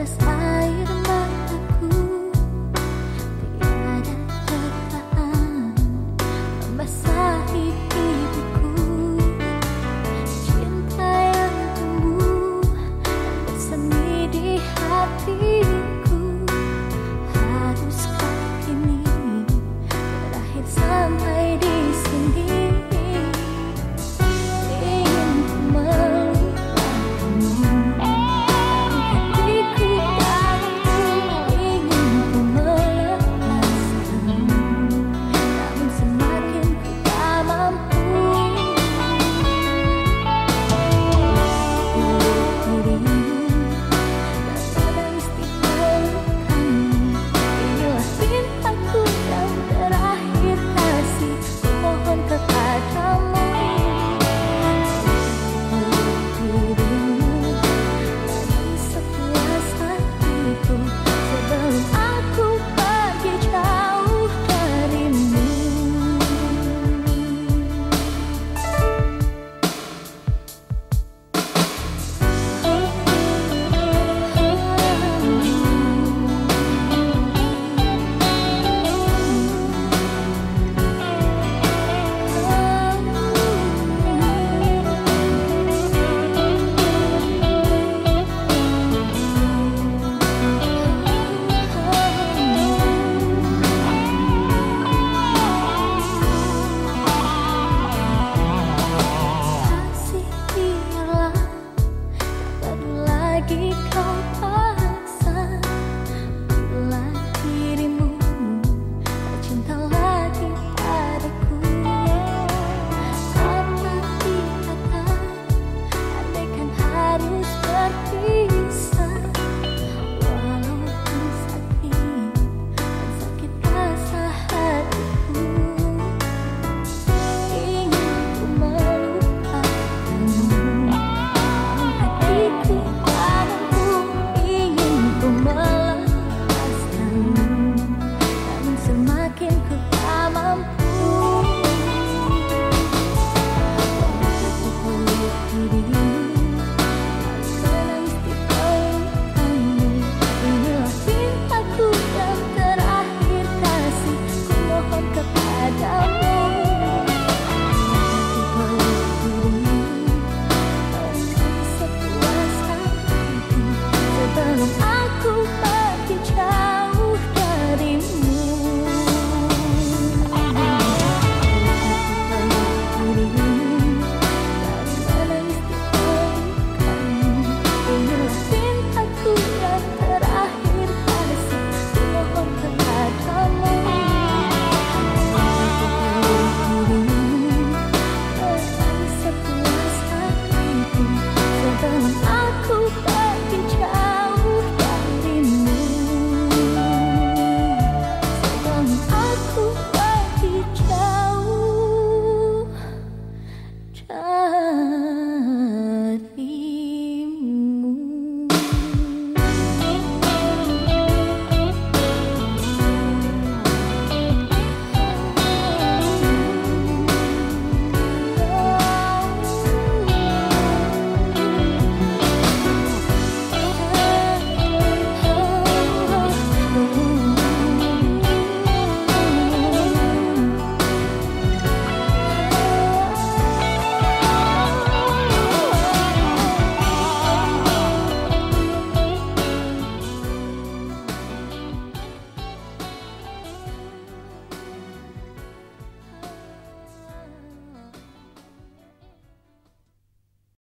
the sky.